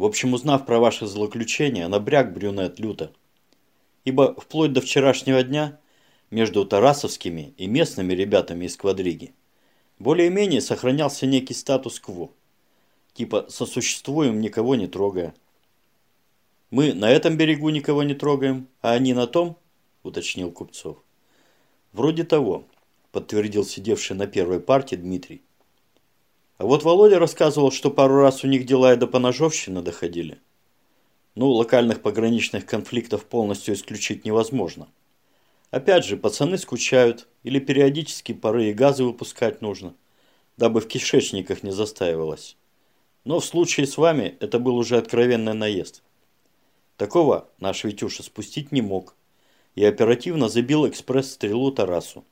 В общем, узнав про ваше злоключение, набряк брюнет люто. Ибо вплоть до вчерашнего дня между тарасовскими и местными ребятами из квадриги более-менее сохранялся некий статус-кво. Типа сосуществуем, никого не трогая. Мы на этом берегу никого не трогаем, а они на том, уточнил Купцов. Вроде того, подтвердил сидевший на первой партии Дмитрий. А вот Володя рассказывал, что пару раз у них дела и до поножовщины доходили. Ну, локальных пограничных конфликтов полностью исключить невозможно. Опять же, пацаны скучают, или периодически пары и газы выпускать нужно, дабы в кишечниках не застаивалось. Но в случае с вами это был уже откровенный наезд. Такого наш Витюша спустить не мог и оперативно забил экспресс-стрелу Тарасу.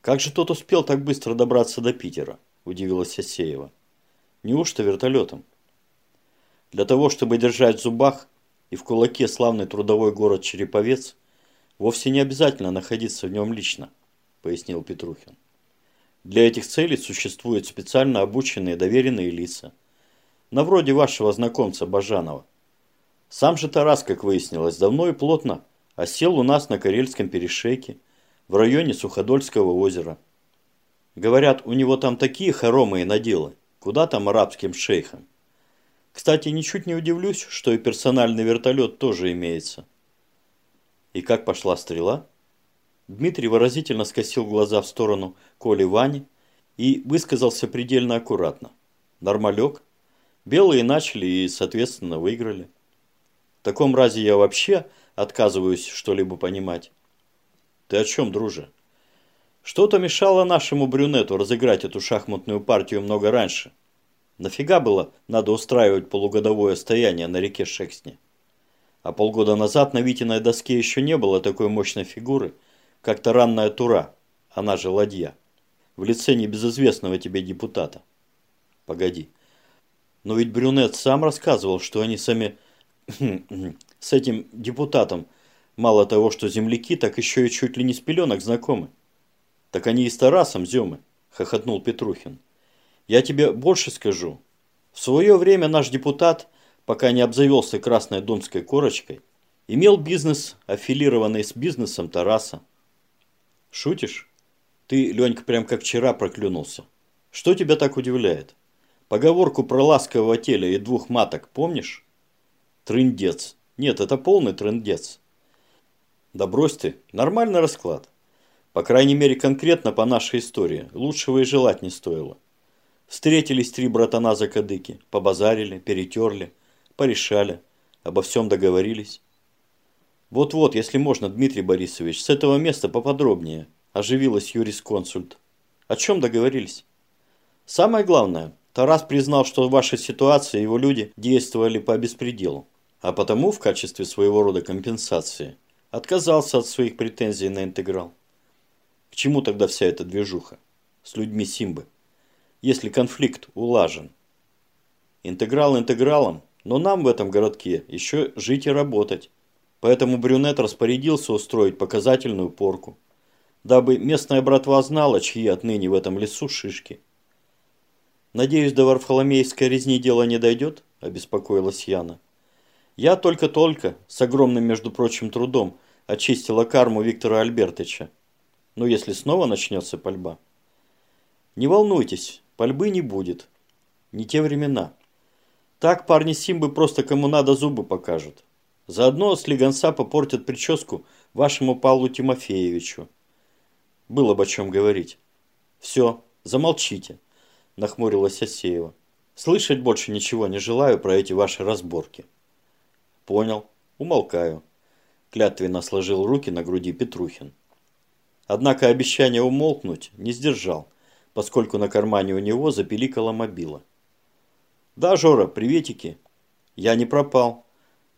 Как же тот успел так быстро добраться до Питера? Удивилась Асеева. Неужто вертолетом? Для того, чтобы держать в зубах и в кулаке славный трудовой город Череповец, вовсе не обязательно находиться в нем лично, пояснил Петрухин. Для этих целей существуют специально обученные доверенные лица, на вроде вашего знакомца Бажанова. Сам же Тарас, как выяснилось, давно и плотно осел у нас на Карельском перешейке, в районе Суходольского озера. Говорят, у него там такие хоромые наделы. Куда там арабским шейхам? Кстати, ничуть не удивлюсь, что и персональный вертолет тоже имеется. И как пошла стрела? Дмитрий выразительно скосил глаза в сторону Коли Вани и высказался предельно аккуратно. Нормалек. Белые начали и, соответственно, выиграли. В таком разе я вообще отказываюсь что-либо понимать. Ты о чем, друже? Что-то мешало нашему брюнету разыграть эту шахматную партию много раньше. Нафига было надо устраивать полугодовое стояние на реке Шексне? А полгода назад на Витиной доске еще не было такой мощной фигуры, как таранная тура, она же ладья, в лице небезызвестного тебе депутата. Погоди. Но ведь Брюнет сам рассказывал, что они сами с этим депутатом мало того, что земляки, так еще и чуть ли не с пеленок знакомы. «Так они и с Тарасом, Зёмы», – хохотнул Петрухин. «Я тебе больше скажу. В свое время наш депутат, пока не обзавелся красной домской корочкой, имел бизнес, аффилированный с бизнесом Тараса». «Шутишь? Ты, Ленька, прям как вчера проклюнулся. Что тебя так удивляет? Поговорку про ласкового теля и двух маток помнишь? Трындец. Нет, это полный трындец. Да брось ты, нормальный расклад. По крайней мере, конкретно по нашей истории. Лучшего и желать не стоило. Встретились три братана-закадыки, побазарили, перетерли, порешали, обо всем договорились. Вот-вот, если можно, Дмитрий Борисович, с этого места поподробнее, оживилась юрисконсульт. О чем договорились? Самое главное, Тарас признал, что в вашей ситуации его люди действовали по беспределу, а потому в качестве своего рода компенсации отказался от своих претензий на интеграл чему тогда вся эта движуха с людьми Симбы, если конфликт улажен? Интеграл интегралом, но нам в этом городке еще жить и работать. Поэтому Брюнет распорядился устроить показательную порку, дабы местная братва знала, чьи отныне в этом лесу шишки. «Надеюсь, до Варфоломейской резни дело не дойдет?» – обеспокоилась Яна. «Я только-только, с огромным, между прочим, трудом, очистила карму Виктора Альбертовича. Но если снова начнется пальба? Не волнуйтесь, пальбы не будет. Не те времена. Так парни Симбы просто кому надо зубы покажут. Заодно с легонца попортят прическу вашему Павлу Тимофеевичу. Было бы о чем говорить. Все, замолчите, нахмурилась Асеева. Слышать больше ничего не желаю про эти ваши разборки. Понял, умолкаю. Клятвенно сложил руки на груди Петрухин. Однако обещание умолкнуть не сдержал, поскольку на кармане у него запиликала мобила. «Да, Жора, приветики. Я не пропал.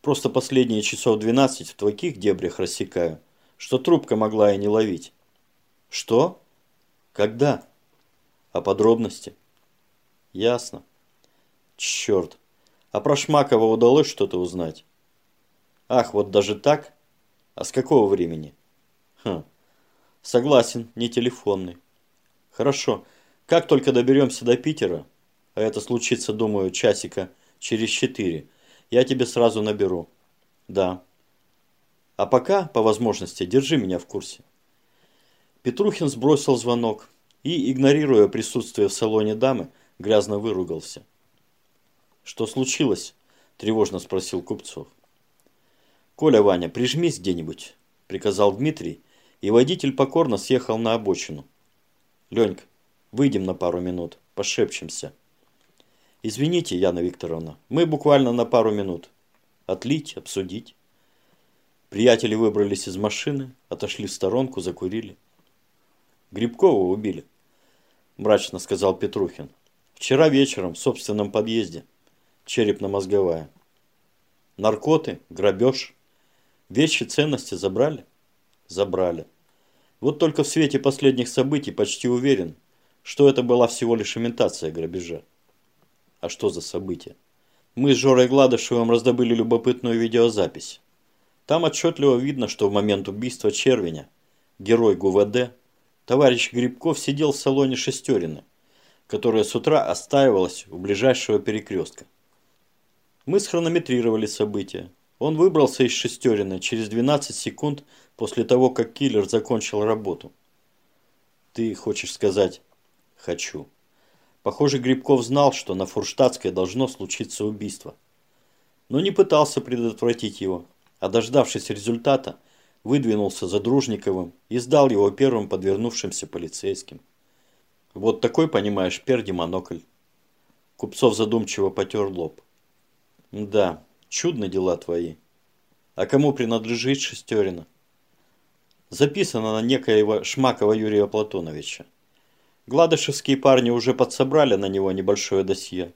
Просто последние часов 12 в таких дебрях рассекаю, что трубка могла и не ловить». «Что? Когда?» «А подробности?» «Ясно». «Черт. А про Шмакова удалось что-то узнать?» «Ах, вот даже так? А с какого времени?» «Хм, Согласен, не телефонный. Хорошо. Как только доберемся до Питера, а это случится, думаю, часика через четыре. Я тебе сразу наберу. Да. А пока, по возможности, держи меня в курсе. Петрухин сбросил звонок и, игнорируя присутствие в салоне дамы, грязно выругался. «Что случилось?» – тревожно спросил Купцов. «Коля, Ваня, прижмись где-нибудь», – приказал Дмитрий, и водитель покорно съехал на обочину. «Ленька, выйдем на пару минут, пошепчемся». «Извините, Яна Викторовна, мы буквально на пару минут. Отлить, обсудить». Приятели выбрались из машины, отошли в сторонку, закурили. «Грибкова убили», – мрачно сказал Петрухин. «Вчера вечером в собственном подъезде. Черепно-мозговая. Наркоты, грабеж. Вещи, ценности забрали?» «Забрали. Вот только в свете последних событий почти уверен, что это была всего лишь имитация грабежа. А что за события? Мы с Жорой Гладышевым раздобыли любопытную видеозапись. Там отчетливо видно, что в момент убийства Червеня герой ГУВД товарищ Грибков сидел в салоне шестерины, которая с утра остаивалась у ближайшего перекрестка. Мы схронометрировали события. Он выбрался из шестерины через 12 секунд после того, как киллер закончил работу. Ты хочешь сказать «хочу». Похоже, Грибков знал, что на Фурштадтской должно случиться убийство. Но не пытался предотвратить его, а дождавшись результата, выдвинулся за Дружниковым и сдал его первым подвернувшимся полицейским. Вот такой, понимаешь, перди монокль. Купцов задумчиво потер лоб. Да, чудны дела твои. А кому принадлежит Шестерина? Записано на некоего Шмакова Юрия Платоновича. Гладышевские парни уже подсобрали на него небольшое досье.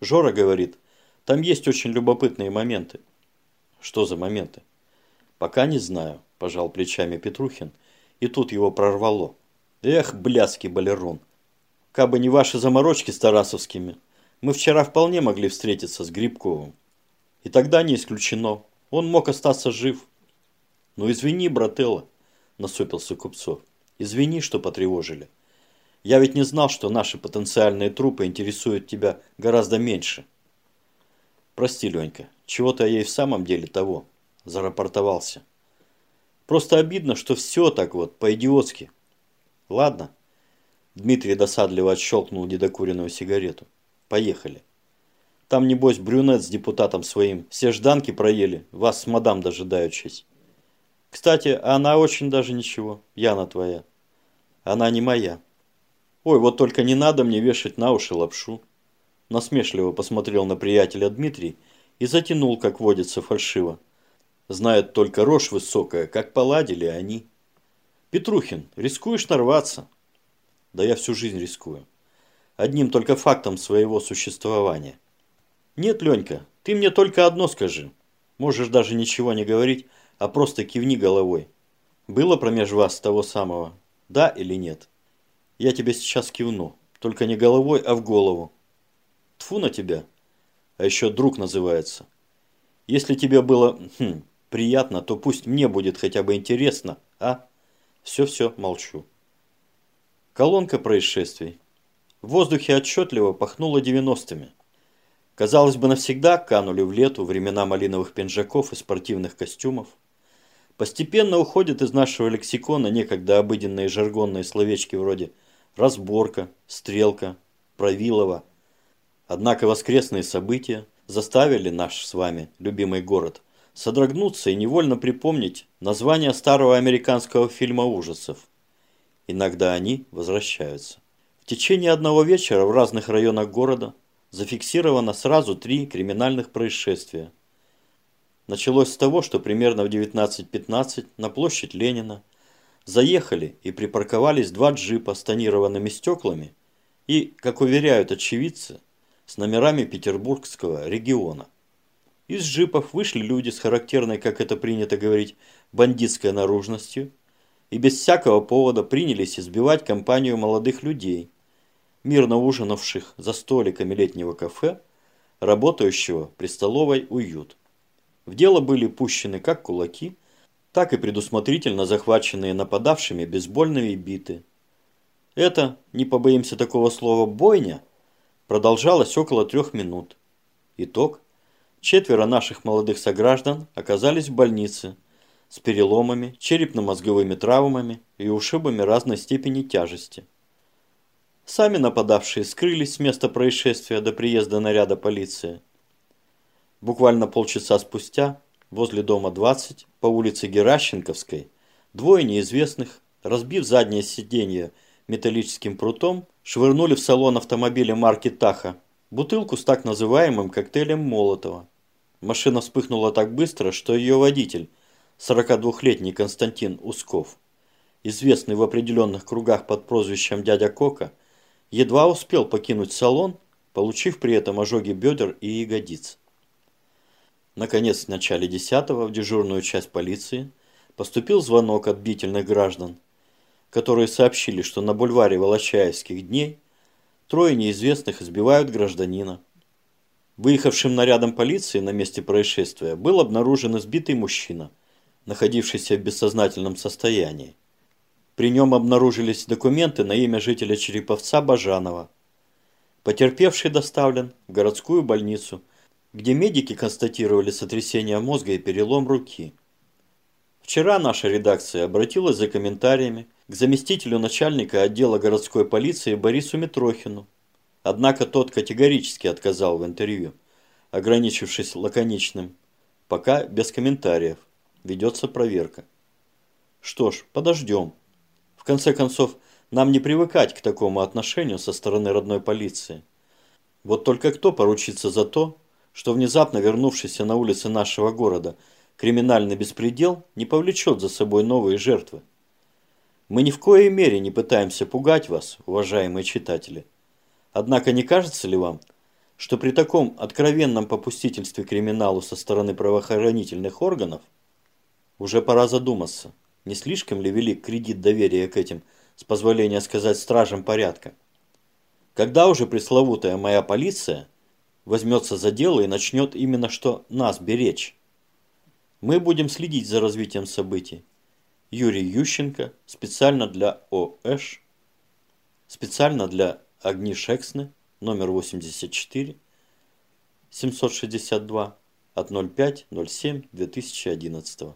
Жора говорит, там есть очень любопытные моменты. Что за моменты? Пока не знаю, пожал плечами Петрухин, и тут его прорвало. Эх, блядский балерон. Кабы не ваши заморочки с Тарасовскими, мы вчера вполне могли встретиться с Грибковым. И тогда не исключено, он мог остаться жив. Ну извини, брателло, насупился Купцов. Извини, что потревожили. Я ведь не знал, что наши потенциальные трупы интересуют тебя гораздо меньше. Прости, Ленька, чего-то я и в самом деле того, зарапортовался. Просто обидно, что все так вот, по-идиотски. Ладно. Дмитрий досадливо отщелкнул недокуренную сигарету. Поехали. Там, небось, брюнет с депутатом своим. Все жданки проели, вас с мадам дожидаючись. Кстати, она очень даже ничего, Яна твоя. Она не моя. Ой, вот только не надо мне вешать на уши лапшу. Насмешливо посмотрел на приятеля Дмитрий и затянул, как водится, фальшиво. Знает только рожь высокая, как поладили они. Петрухин, рискуешь нарваться? Да я всю жизнь рискую. Одним только фактом своего существования. Нет, Ленька, ты мне только одно скажи. Можешь даже ничего не говорить, а просто кивни головой. Было промеж вас того самого, да или нет? Я тебе сейчас кивну. Только не головой, а в голову. Тфу на тебя. А еще друг называется. Если тебе было хм, приятно, то пусть мне будет хотя бы интересно, а? Все-все, молчу. Колонка происшествий. В воздухе отчетливо пахнуло девяностыми. Казалось бы, навсегда канули в лету времена малиновых пинжаков и спортивных костюмов. Постепенно уходят из нашего лексикона некогда обыденные жаргонные словечки вроде разборка, стрелка, Провилова. Однако воскресные события заставили наш с вами любимый город содрогнуться и невольно припомнить название старого американского фильма ужасов. Иногда они возвращаются. В течение одного вечера в разных районах города зафиксировано сразу три криминальных происшествия. Началось с того, что примерно в 19.15 на площадь Ленина заехали и припарковались два джипа с тонированными стеклами и, как уверяют очевидцы, с номерами петербургского региона. Из джипов вышли люди с характерной, как это принято говорить, бандитской наружностью и без всякого повода принялись избивать компанию молодых людей, мирно ужинавших за столиками летнего кафе, работающего при столовой «Уют». В дело были пущены как кулаки – так и предусмотрительно захваченные нападавшими бейсбольные биты. Это, не побоимся такого слова, бойня, продолжалась около трех минут. Итог. Четверо наших молодых сограждан оказались в больнице с переломами, черепно-мозговыми травмами и ушибами разной степени тяжести. Сами нападавшие скрылись с места происшествия до приезда наряда полиции. Буквально полчаса спустя, возле дома 20, по улице Геращенковской, двое неизвестных, разбив заднее сиденье металлическим прутом, швырнули в салон автомобиля марки Таха бутылку с так называемым коктейлем Молотова. Машина вспыхнула так быстро, что ее водитель, 42-летний Константин Усков, известный в определенных кругах под прозвищем «Дядя Кока», едва успел покинуть салон, получив при этом ожоги бедер и ягодиц. Наконец, в начале 10 в дежурную часть полиции поступил звонок от бдительных граждан, которые сообщили, что на бульваре Волочаевских дней трое неизвестных избивают гражданина. Выехавшим нарядом полиции на месте происшествия был обнаружен избитый мужчина, находившийся в бессознательном состоянии. При нем обнаружились документы на имя жителя Череповца Бажанова. Потерпевший доставлен в городскую больницу – где медики констатировали сотрясение мозга и перелом руки. Вчера наша редакция обратилась за комментариями к заместителю начальника отдела городской полиции Борису Митрохину. Однако тот категорически отказал в интервью, ограничившись лаконичным «пока без комментариев, ведется проверка». Что ж, подождем. Конце концов, нам не привыкать к такому отношению со стороны родной полиции. Вот только кто поручится за то, что внезапно вернувшийся на улицы нашего города криминальный беспредел не повлечет за собой новые жертвы. Мы ни в коей мере не пытаемся пугать вас, уважаемые читатели. Однако не кажется ли вам, что при таком откровенном попустительстве криминалу со стороны правоохранительных органов уже пора задуматься, не слишком ли велик кредит доверия к этим, с позволения сказать, стражам порядка? Когда уже пресловутая моя полиция – возьмется за дело и начнет именно что нас беречь. Мы будем следить за развитием событий. Юрий Ющенко, специально для ОЭШ, специально для Огни Шексны, номер 84, 762, от 05.07.2011.